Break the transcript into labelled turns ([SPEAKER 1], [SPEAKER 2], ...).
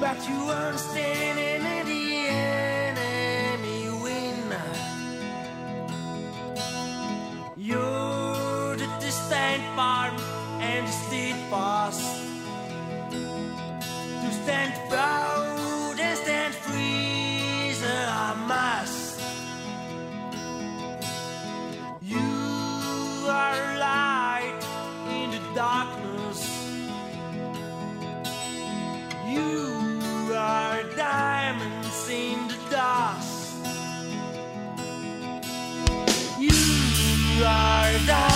[SPEAKER 1] But you are standing at the enemy wind. You're the distant farm and the steadfast deserve.